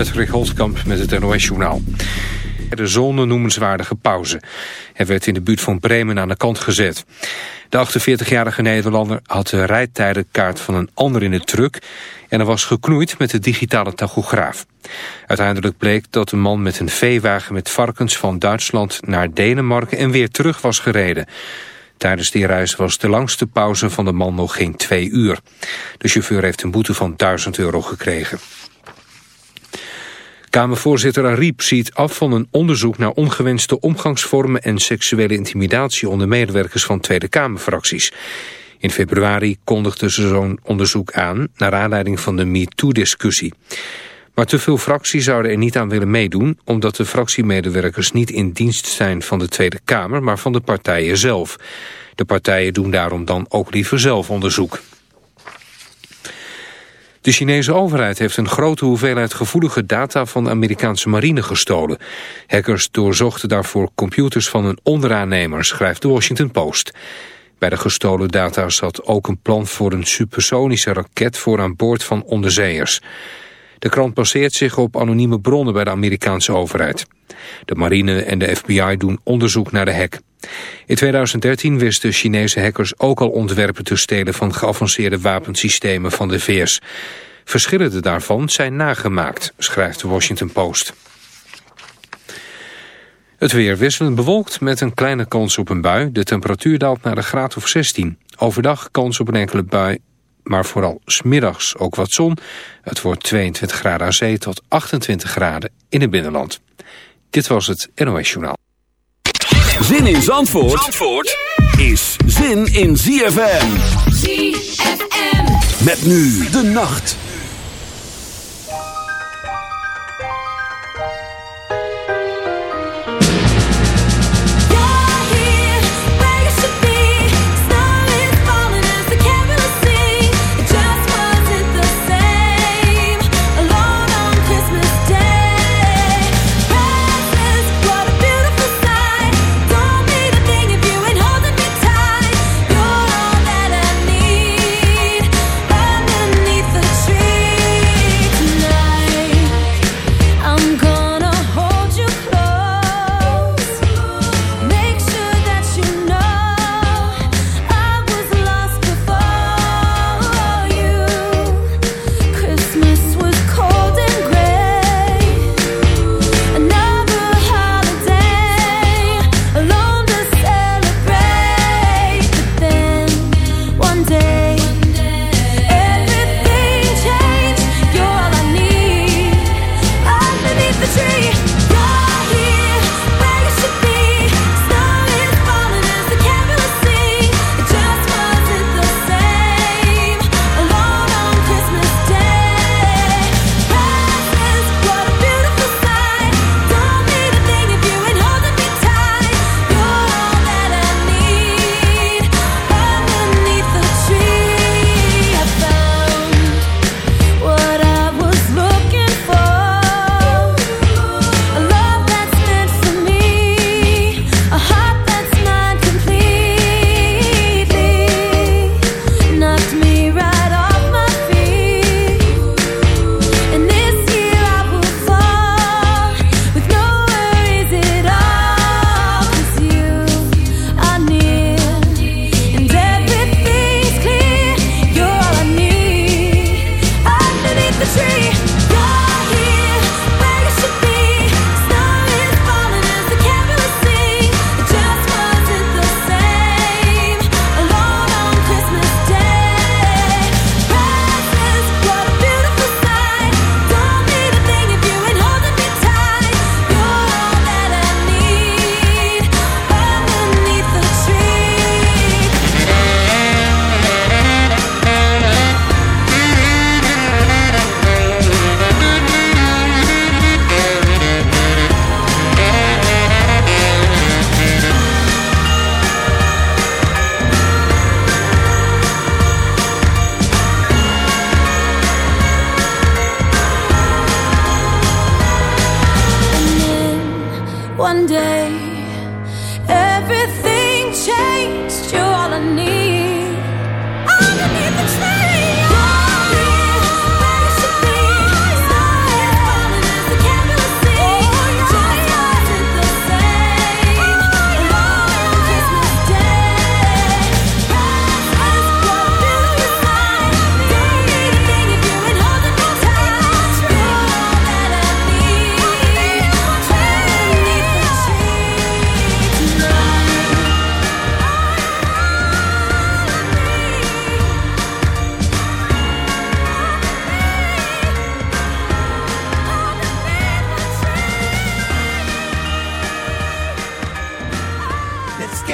Patrick Holtkamp met het NOS-journaal. De zon een noemenswaardige pauze. Hij werd in de buurt van Bremen aan de kant gezet. De 48-jarige Nederlander had de rijtijdenkaart van een ander in de truck... en er was geknoeid met de digitale tachograaf. Uiteindelijk bleek dat de man met een veewagen met varkens van Duitsland naar Denemarken en weer terug was gereden. Tijdens die reis was de langste pauze van de man nog geen twee uur. De chauffeur heeft een boete van 1000 euro gekregen. Kamervoorzitter Ariep ziet af van een onderzoek naar ongewenste omgangsvormen en seksuele intimidatie onder medewerkers van Tweede Kamerfracties. In februari kondigde ze zo'n onderzoek aan naar aanleiding van de MeToo-discussie. Maar te veel fracties zouden er niet aan willen meedoen... omdat de fractiemedewerkers niet in dienst zijn van de Tweede Kamer... maar van de partijen zelf. De partijen doen daarom dan ook liever zelf onderzoek. De Chinese overheid heeft een grote hoeveelheid gevoelige data van de Amerikaanse marine gestolen. Hackers doorzochten daarvoor computers van een onderaannemer, schrijft de Washington Post. Bij de gestolen data zat ook een plan voor een supersonische raket voor aan boord van onderzeeërs. De krant baseert zich op anonieme bronnen bij de Amerikaanse overheid. De marine en de FBI doen onderzoek naar de hack. In 2013 wisten Chinese hackers ook al ontwerpen te stelen van geavanceerde wapensystemen van de VS. Verschillende daarvan zijn nagemaakt, schrijft de Washington Post. Het weer wisselend bewolkt met een kleine kans op een bui. De temperatuur daalt naar de graad of 16. Overdag kans op een enkele bui maar vooral smiddags ook wat zon. Het wordt 22 graden aan zee tot 28 graden in het binnenland. Dit was het NOS Journaal. Zin in Zandvoort, Zandvoort is zin in ZFM. ZFM. Met nu de nacht.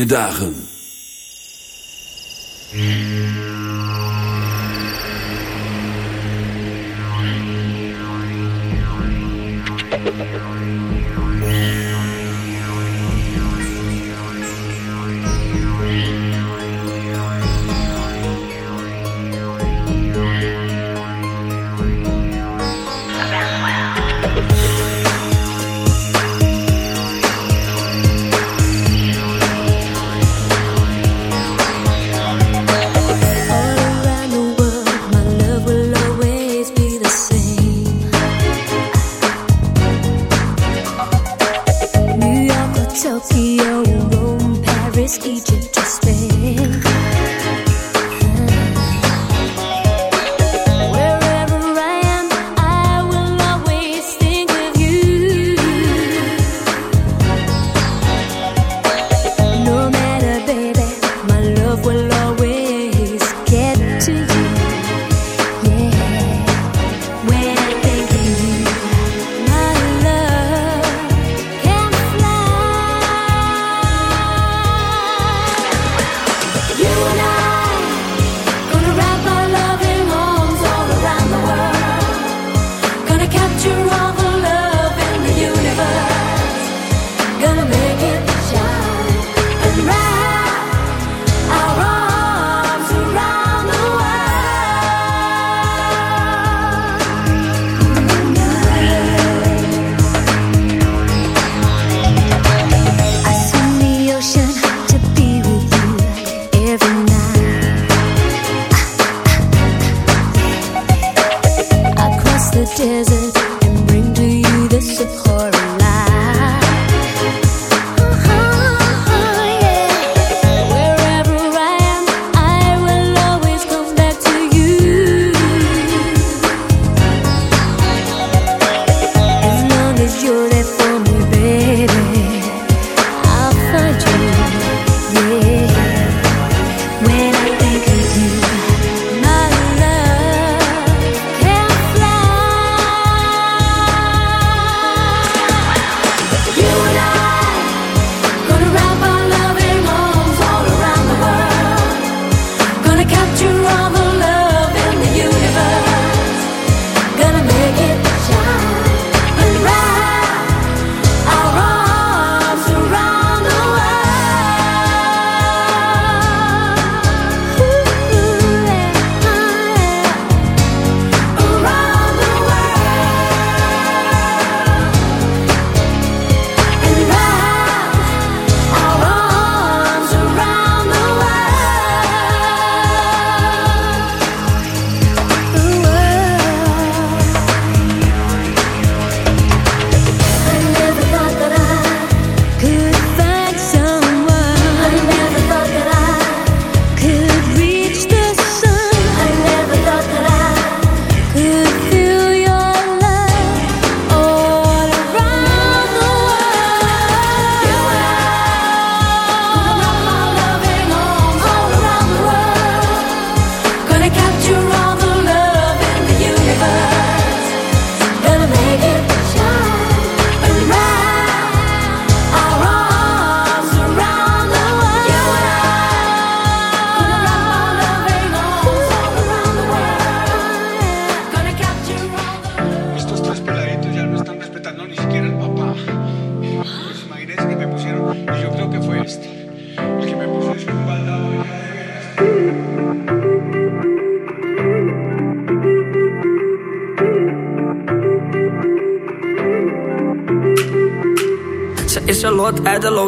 fijne dagen.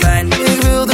fijn. Ik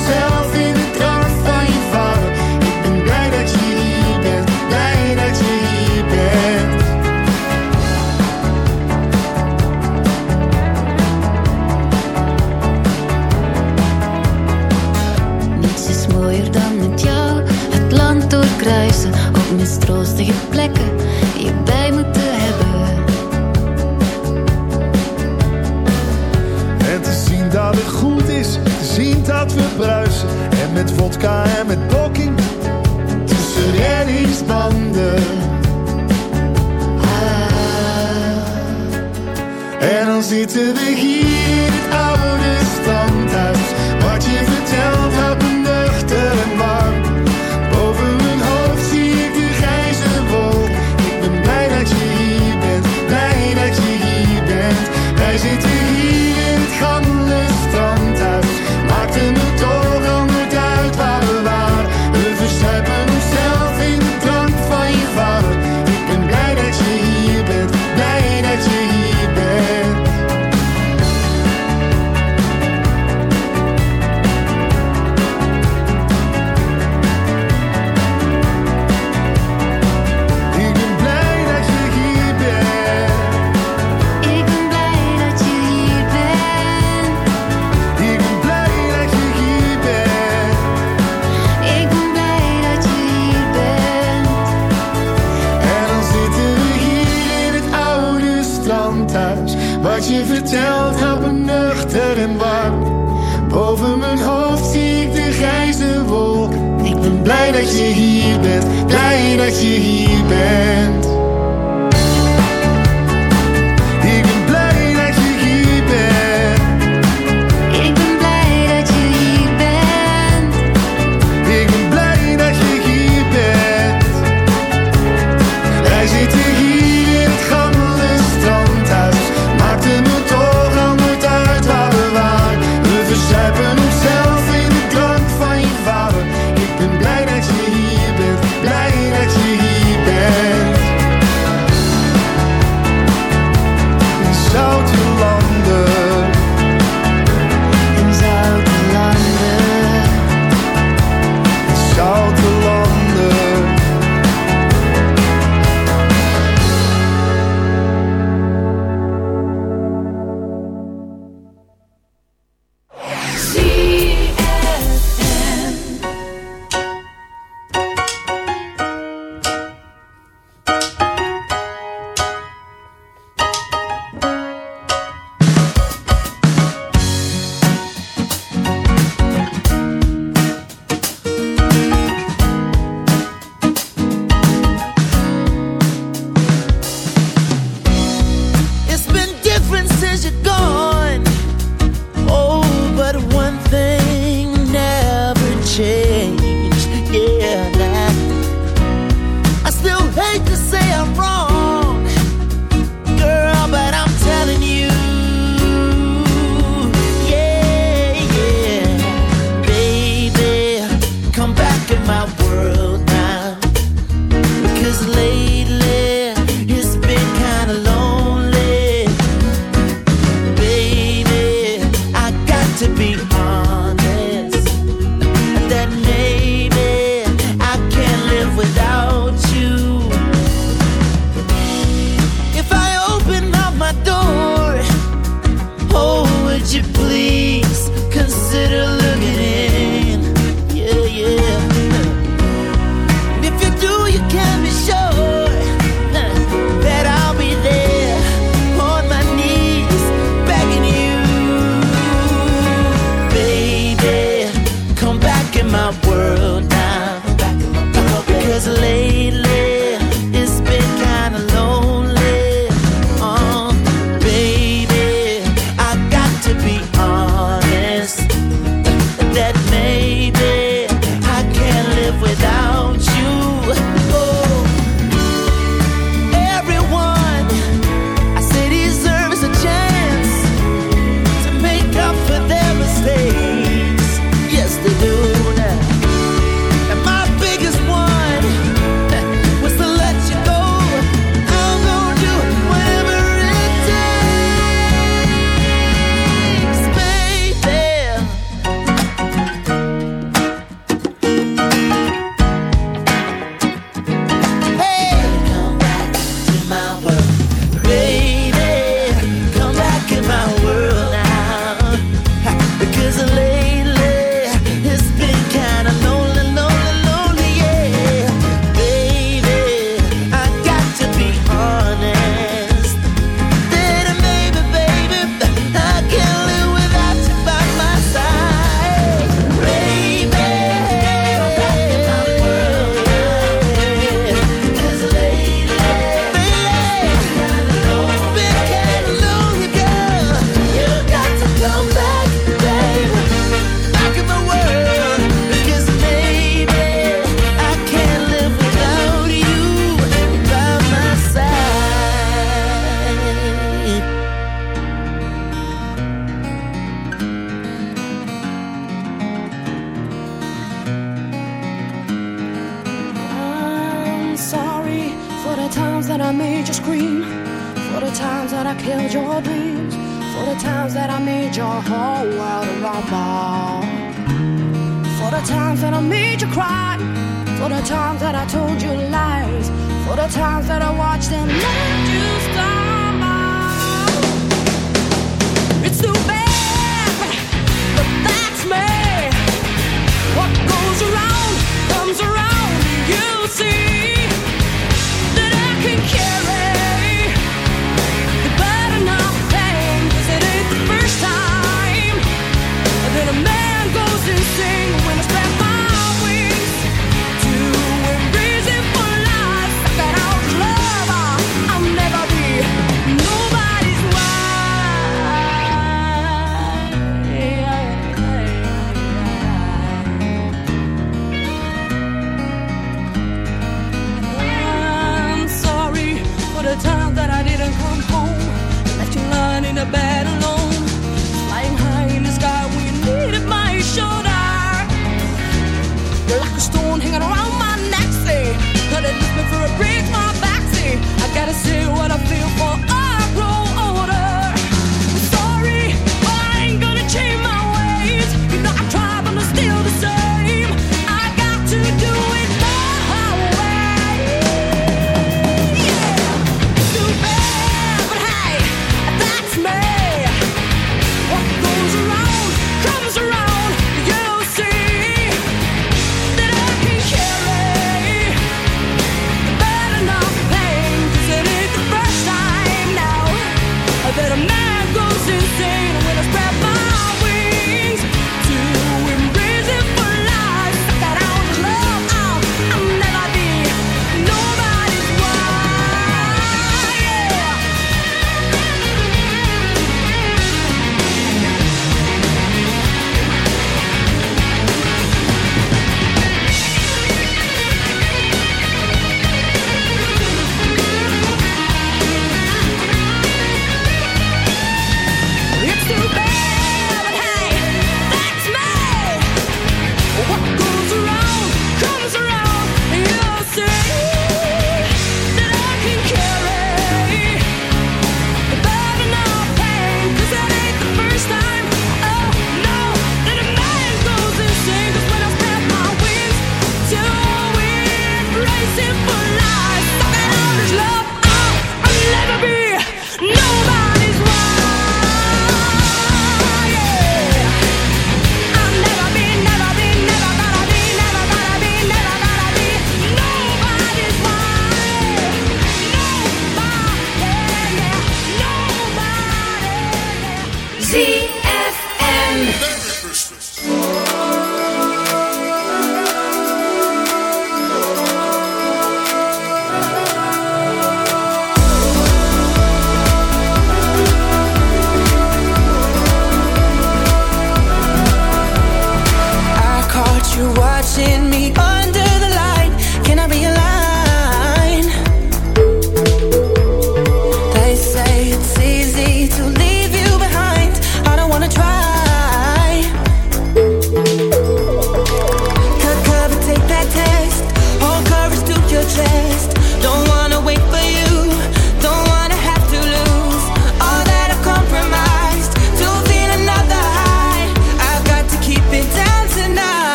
yourself.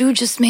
You just made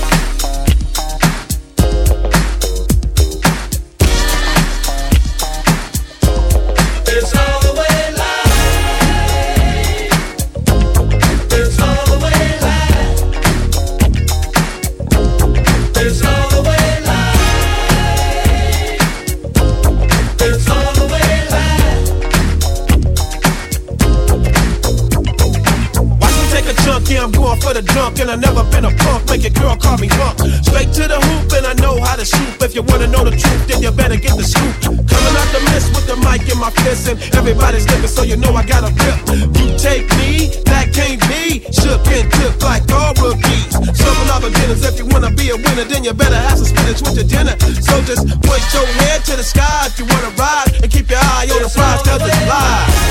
You wanna know the truth, then you better get the scoop. Coming out the mist with the mic in my fist, and everybody's looking, so you know I got a grip. You take me, that can't be. Shook and tipped like all rookies. Serving all beginners. If you wanna be a winner, then you better have some spinach with your dinner. So just point your head to the sky if you wanna ride, and keep your eye on the prize, cause it's live.